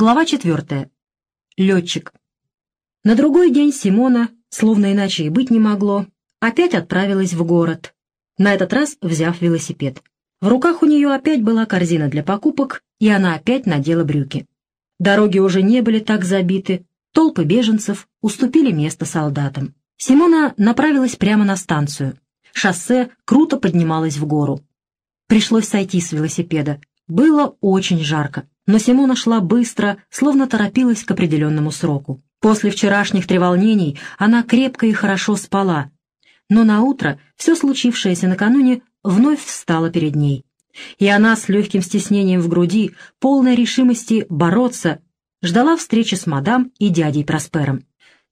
Глава четвертая. Летчик. На другой день Симона, словно иначе и быть не могло, опять отправилась в город, на этот раз взяв велосипед. В руках у нее опять была корзина для покупок, и она опять надела брюки. Дороги уже не были так забиты, толпы беженцев уступили место солдатам. Симона направилась прямо на станцию. Шоссе круто поднималось в гору. Пришлось сойти с велосипеда. Было очень жарко но Симона шла быстро, словно торопилась к определенному сроку. После вчерашних треволнений она крепко и хорошо спала, но на утро все случившееся накануне вновь встало перед ней. И она с легким стеснением в груди, полной решимости бороться, ждала встречи с мадам и дядей Проспером.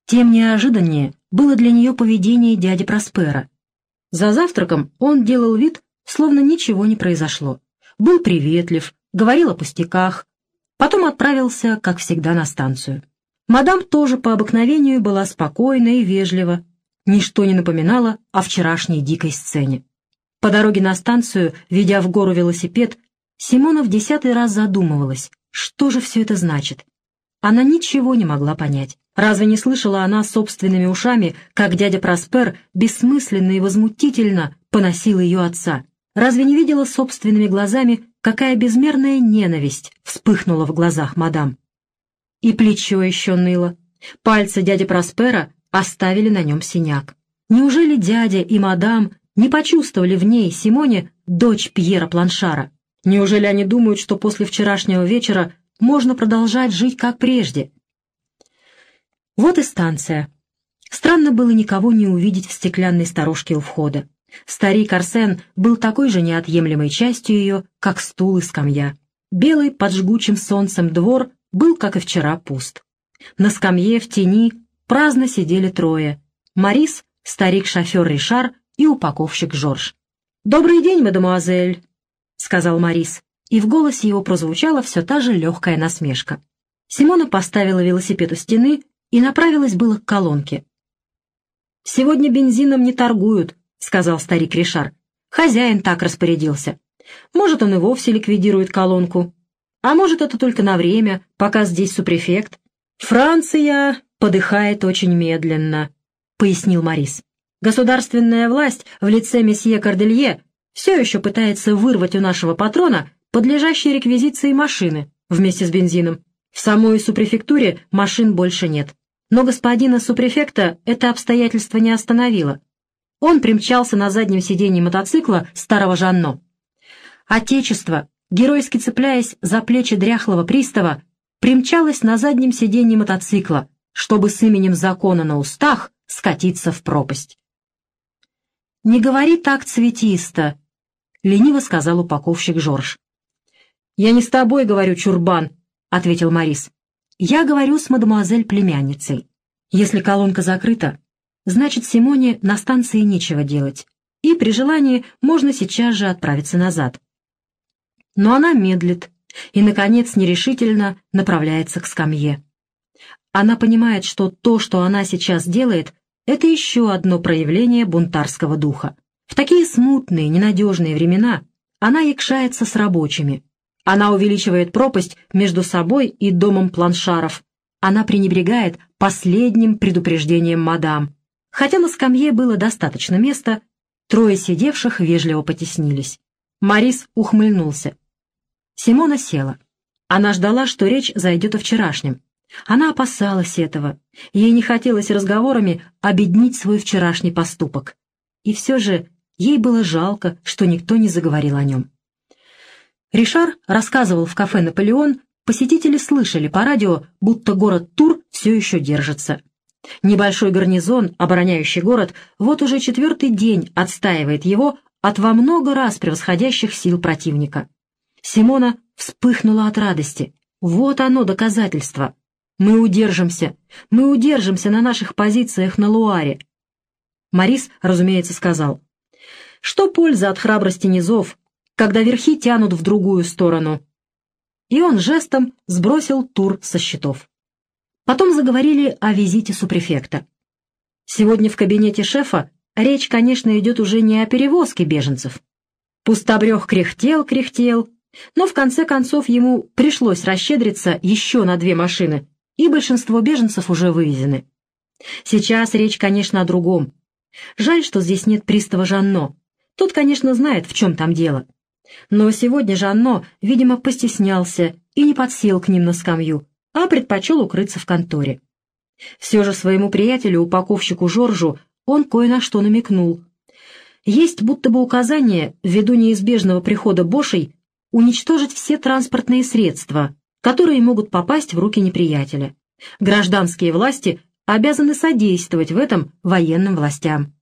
Тем неожиданнее было для нее поведение дяди Проспера. За завтраком он делал вид, словно ничего не произошло. Был приветлив, говорил о пустяках, потом отправился, как всегда, на станцию. Мадам тоже по обыкновению была спокойна и вежлива, ничто не напоминало о вчерашней дикой сцене. По дороге на станцию, ведя в гору велосипед, Симона в десятый раз задумывалась, что же все это значит. Она ничего не могла понять. Разве не слышала она собственными ушами, как дядя Проспер бессмысленно и возмутительно поносил ее отца? Разве не видела собственными глазами, какая безмерная ненависть вспыхнула в глазах мадам. И плечо еще ныло. Пальцы дяди Проспера оставили на нем синяк. Неужели дядя и мадам не почувствовали в ней, Симоне, дочь Пьера Планшара? Неужели они думают, что после вчерашнего вечера можно продолжать жить как прежде? Вот и станция. Странно было никого не увидеть в стеклянной сторожке у входа. Старик Арсен был такой же неотъемлемой частью ее, как стул и скамья. Белый под жгучим солнцем двор был, как и вчера, пуст. На скамье в тени праздно сидели трое. Марис, старик-шофер Ришар и упаковщик Жорж. «Добрый день, мадемуазель», — сказал Марис, и в голосе его прозвучала все та же легкая насмешка. Симона поставила велосипед у стены и направилась было к колонке. «Сегодня бензином не торгуют», — сказал старик Ришар. «Хозяин так распорядился. Может, он и вовсе ликвидирует колонку. А может, это только на время, пока здесь супрефект. Франция подыхает очень медленно», — пояснил Морис. «Государственная власть в лице месье Корделье все еще пытается вырвать у нашего патрона подлежащие реквизиции машины вместе с бензином. В самой супрефектуре машин больше нет. Но господина супрефекта это обстоятельство не остановило. Он примчался на заднем сиденье мотоцикла старого Жанно. Отечество, геройски цепляясь за плечи дряхлого пристава, примчалось на заднем сиденье мотоцикла, чтобы с именем закона на устах скатиться в пропасть. «Не говори так цветисто», — лениво сказал упаковщик Жорж. «Я не с тобой говорю, чурбан», — ответил Морис. «Я говорю с мадемуазель-племянницей. Если колонка закрыта, Значит, Симоне на станции нечего делать, и при желании можно сейчас же отправиться назад. Но она медлит и, наконец, нерешительно направляется к скамье. Она понимает, что то, что она сейчас делает, это еще одно проявление бунтарского духа. В такие смутные, ненадежные времена она якшается с рабочими. Она увеличивает пропасть между собой и домом планшаров. Она пренебрегает последним предупреждением мадам. Хотя на скамье было достаточно места, трое сидевших вежливо потеснились. Марис ухмыльнулся. Симона села. Она ждала, что речь зайдет о вчерашнем. Она опасалась этого. Ей не хотелось разговорами обеднить свой вчерашний поступок. И все же ей было жалко, что никто не заговорил о нем. Ришар рассказывал в кафе «Наполеон», посетители слышали по радио, будто город Тур все еще держится. Небольшой гарнизон, обороняющий город, вот уже четвертый день отстаивает его от во много раз превосходящих сил противника. Симона вспыхнула от радости. Вот оно доказательство. Мы удержимся. Мы удержимся на наших позициях на Луаре. Марис, разумеется, сказал. Что польза от храбрости низов, когда верхи тянут в другую сторону? И он жестом сбросил тур со счетов. Потом заговорили о визите супрефекта. Сегодня в кабинете шефа речь, конечно, идет уже не о перевозке беженцев. Пустобрех кряхтел-кряхтел, Но в конце концов ему пришлось расщедриться еще на две машины, и большинство беженцев уже вывезены. Сейчас речь, конечно, о другом. Жаль, что здесь нет пристава Жанно. Тот, конечно, знает, в чем там дело. Но сегодня Жанно, видимо, постеснялся и не подсел к ним на скамью, а предпочел укрыться в конторе. Все же своему приятелю, упаковщику Жоржу, он кое на что намекнул. Есть будто бы указание, ввиду неизбежного прихода Бошей, уничтожить все транспортные средства, которые могут попасть в руки неприятеля. Гражданские власти обязаны содействовать в этом военным властям.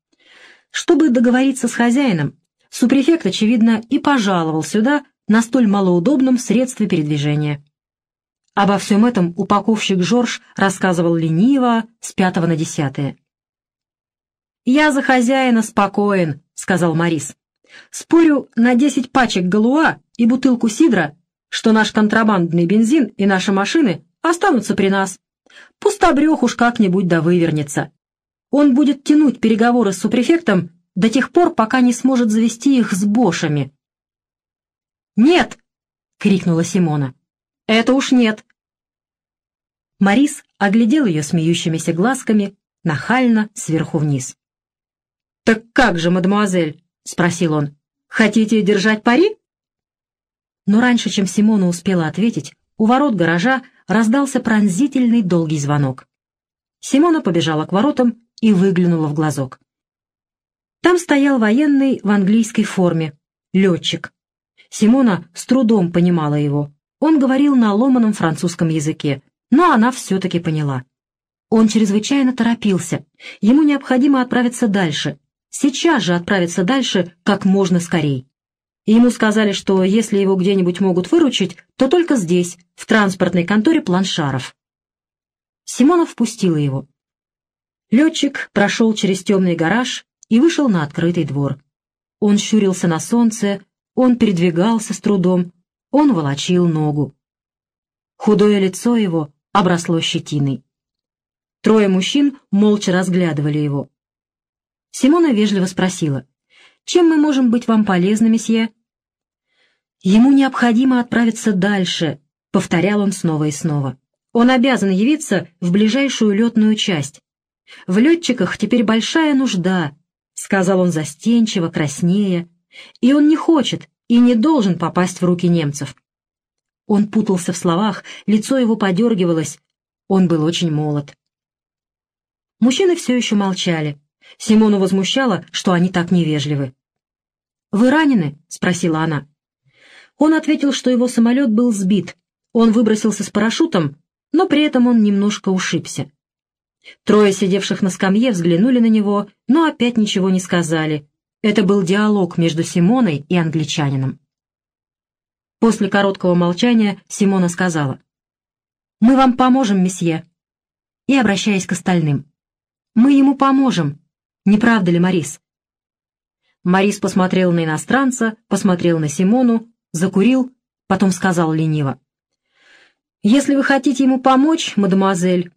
Чтобы договориться с хозяином, супрефект, очевидно, и пожаловал сюда на столь малоудобном средстве передвижения. Обо всем этом упаковщик Жорж рассказывал лениво с пятого на десятое. «Я за хозяина спокоен», — сказал Морис. «Спорю на десять пачек галуа и бутылку сидра, что наш контрабандный бензин и наши машины останутся при нас. Пустобрех уж как-нибудь да вывернется. Он будет тянуть переговоры с супрефектом до тех пор, пока не сможет завести их с бошами». «Нет!» — крикнула Симона. «Это уж нет!» Морис оглядел ее смеющимися глазками, нахально, сверху вниз. «Так как же, мадемуазель?» — спросил он. «Хотите держать пари?» Но раньше, чем Симона успела ответить, у ворот гаража раздался пронзительный долгий звонок. Симона побежала к воротам и выглянула в глазок. Там стоял военный в английской форме, летчик. Симона с трудом понимала его. Он говорил на ломаном французском языке, но она все-таки поняла. Он чрезвычайно торопился. Ему необходимо отправиться дальше, сейчас же отправиться дальше как можно скорей. ему сказали, что если его где-нибудь могут выручить, то только здесь, в транспортной конторе планшаров. Симонов впустила его. Летчик прошел через темный гараж и вышел на открытый двор. Он щурился на солнце, он передвигался с трудом, он волочил ногу. Худое лицо его обросло щетиной. Трое мужчин молча разглядывали его. Симона вежливо спросила, «Чем мы можем быть вам полезны, месье?» «Ему необходимо отправиться дальше», — повторял он снова и снова. «Он обязан явиться в ближайшую летную часть. В летчиках теперь большая нужда», — сказал он застенчиво, краснея, «и он не хочет и не должен попасть в руки немцев». Он путался в словах, лицо его подергивалось, он был очень молод. Мужчины все еще молчали. Симону возмущало, что они так невежливы. «Вы ранены?» — спросила она. Он ответил, что его самолет был сбит. Он выбросился с парашютом, но при этом он немножко ушибся. Трое сидевших на скамье взглянули на него, но опять ничего не сказали. Это был диалог между Симоной и англичанином. После короткого молчания Симона сказала. «Мы вам поможем, месье». И, обращаясь к остальным. «Мы ему поможем, не правда ли, Марис?» Марис посмотрел на иностранца, посмотрел на Симону, закурил, потом сказал лениво. «Если вы хотите ему помочь, мадемуазель,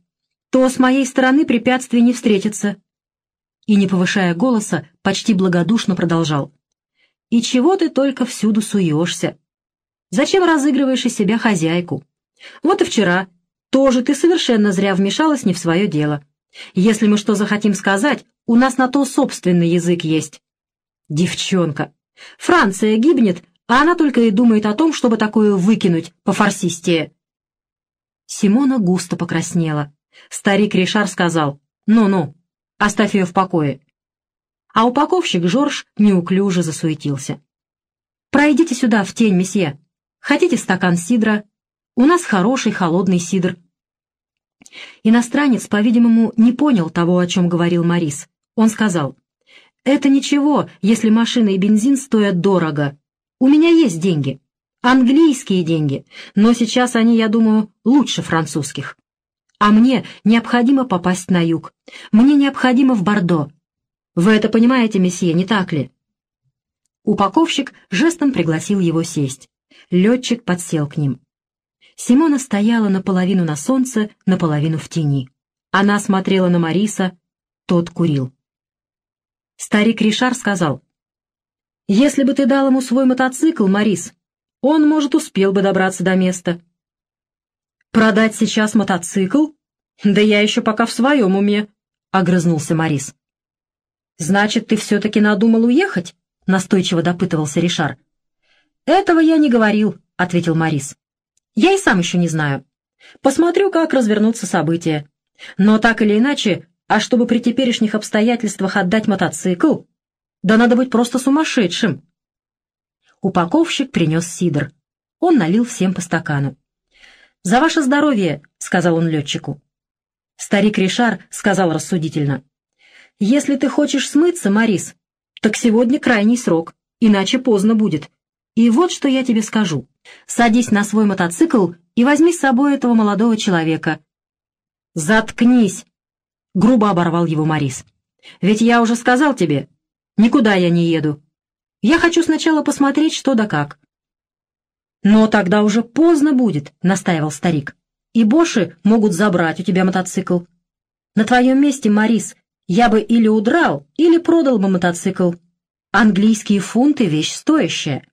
то с моей стороны препятствий не встретится». И, не повышая голоса, почти благодушно продолжал. «И чего ты только всюду суешься? Зачем разыгрываешь из себя хозяйку? Вот и вчера тоже ты совершенно зря вмешалась не в свое дело. Если мы что захотим сказать, у нас на то собственный язык есть. Девчонка. Франция гибнет, а она только и думает о том, чтобы такое выкинуть по-фарсистее. Симона густо покраснела. Старик Ришар сказал, «Ну-ну, оставь ее в покое». А упаковщик Жорж неуклюже засуетился. «Пройдите сюда, в тень, месье. Хотите стакан сидра? У нас хороший холодный сидр». Иностранец, по-видимому, не понял того, о чем говорил Морис. Он сказал, «Это ничего, если машина и бензин стоят дорого. У меня есть деньги. Английские деньги, но сейчас они, я думаю, лучше французских. А мне необходимо попасть на юг. Мне необходимо в Бордо. Вы это понимаете, месье, не так ли?» Упаковщик жестом пригласил его сесть. Летчик подсел к ним. Симона стояла наполовину на солнце, наполовину в тени. Она смотрела на Мариса, тот курил. Старик Ришар сказал, «Если бы ты дал ему свой мотоцикл, Марис, он, может, успел бы добраться до места. «Продать сейчас мотоцикл? Да я еще пока в своем уме», — огрызнулся Морис. «Значит, ты все-таки надумал уехать?» — настойчиво допытывался Ришар. «Этого я не говорил», — ответил Морис. «Я и сам еще не знаю. Посмотрю, как развернутся события. Но так или иначе, а чтобы при теперешних обстоятельствах отдать мотоцикл, да надо быть просто сумасшедшим». Упаковщик принес сидр. Он налил всем по стакану. «За ваше здоровье», — сказал он летчику. Старик Ришар сказал рассудительно. «Если ты хочешь смыться, Марис, так сегодня крайний срок, иначе поздно будет. И вот что я тебе скажу. Садись на свой мотоцикл и возьми с собой этого молодого человека». «Заткнись!» — грубо оборвал его Марис. «Ведь я уже сказал тебе, никуда я не еду. Я хочу сначала посмотреть, что да как». «Но тогда уже поздно будет», — настаивал старик. «И Боши могут забрать у тебя мотоцикл. На твоем месте, Марис, я бы или удрал, или продал бы мотоцикл. Английские фунты — вещь стоящая».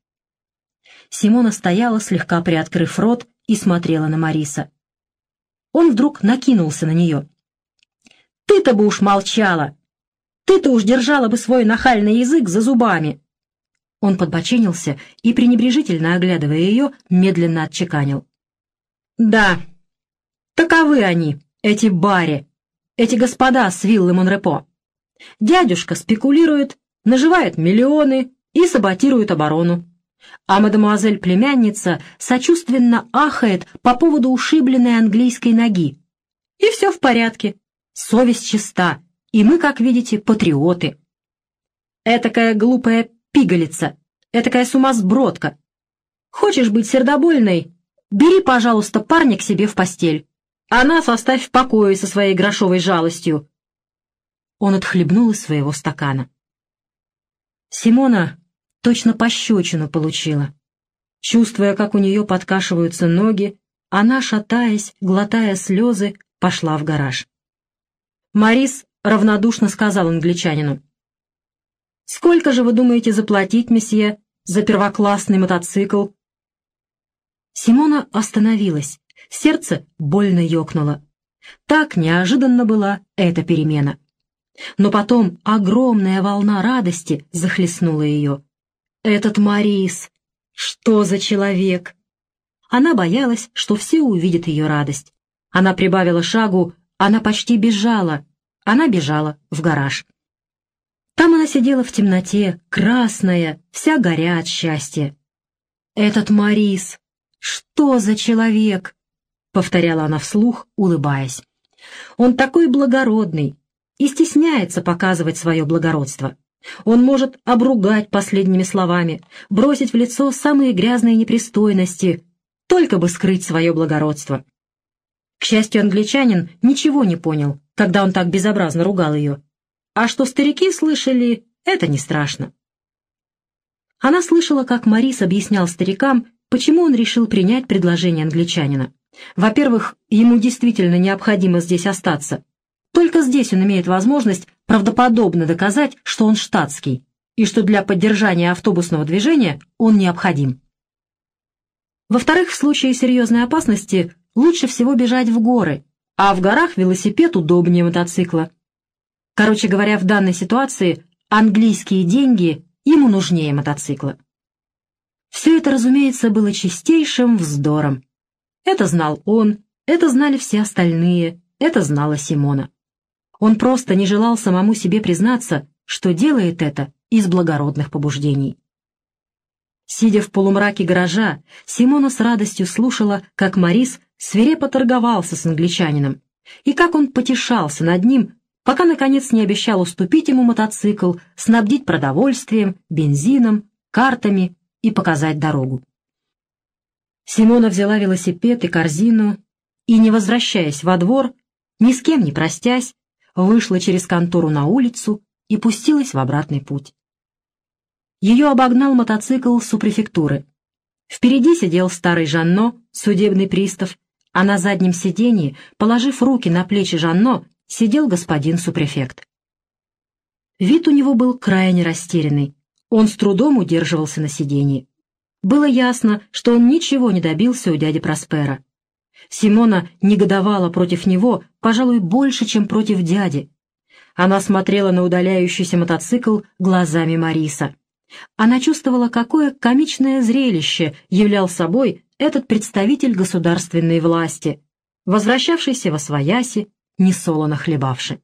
Симона стояла, слегка приоткрыв рот, и смотрела на Мариса. Он вдруг накинулся на нее. «Ты-то бы уж молчала! Ты-то уж держала бы свой нахальный язык за зубами!» Он подбоченился и, пренебрежительно оглядывая ее, медленно отчеканил. «Да, таковы они, эти бари, эти господа с виллы Монрепо. Дядюшка спекулирует, наживает миллионы и саботирует оборону. А мадемуазель-племянница сочувственно ахает по поводу ушибленной английской ноги. И все в порядке, совесть чиста, и мы, как видите, патриоты. Этакая глупая пигалица, этакая сумасбродка. Хочешь быть сердобольной? Бери, пожалуйста, парня к себе в постель. А нас оставь в покое со своей грошовой жалостью. Он отхлебнул из своего стакана. Симона точно пощечину получила. Чувствуя, как у нее подкашиваются ноги, она, шатаясь, глотая слезы, пошла в гараж. Марис равнодушно сказал англичанину. Сколько же вы думаете заплатить, месье, за первоклассный мотоцикл?» Симона остановилась, сердце больно ёкнуло. Так неожиданно была эта перемена. Но потом огромная волна радости захлестнула ее. «Этот Марис! Что за человек?» Она боялась, что все увидят ее радость. Она прибавила шагу, она почти бежала. Она бежала в гараж. Там она сидела в темноте, красная, вся горя от счастья. «Этот Марис! Что за человек?» — повторяла она вслух, улыбаясь. «Он такой благородный и стесняется показывать свое благородство. Он может обругать последними словами, бросить в лицо самые грязные непристойности, только бы скрыть свое благородство». К счастью, англичанин ничего не понял, когда он так безобразно ругал ее, а что старики слышали, это не страшно. Она слышала, как Марис объяснял старикам, почему он решил принять предложение англичанина. Во-первых, ему действительно необходимо здесь остаться. Только здесь он имеет возможность правдоподобно доказать, что он штатский, и что для поддержания автобусного движения он необходим. Во-вторых, в случае серьезной опасности лучше всего бежать в горы, а в горах велосипед удобнее мотоцикла. Короче говоря, в данной ситуации английские деньги ему нужнее мотоцикла. Все это, разумеется, было чистейшим вздором. Это знал он, это знали все остальные, это знала Симона. Он просто не желал самому себе признаться, что делает это из благородных побуждений. Сидя в полумраке гаража, Симона с радостью слушала, как Марис свирепо торговался с англичанином, и как он потешался над ним, пока, наконец, не обещал уступить ему мотоцикл, снабдить продовольствием, бензином, картами и показать дорогу. Симона взяла велосипед и корзину и, не возвращаясь во двор, ни с кем не простясь, вышла через контору на улицу и пустилась в обратный путь. Ее обогнал мотоцикл супрефектуры. Впереди сидел старый Жанно, судебный пристав, а на заднем сиденье, положив руки на плечи Жанно, сидел господин супрефект. Вид у него был крайне растерянный. Он с трудом удерживался на сиденье. Было ясно, что он ничего не добился у дяди Проспера. Симона негодовала против него, пожалуй, больше, чем против дяди. Она смотрела на удаляющийся мотоцикл глазами Мариса. Она чувствовала, какое комичное зрелище являл собой этот представитель государственной власти, возвращавшийся во свояси, несолоно хлебавши.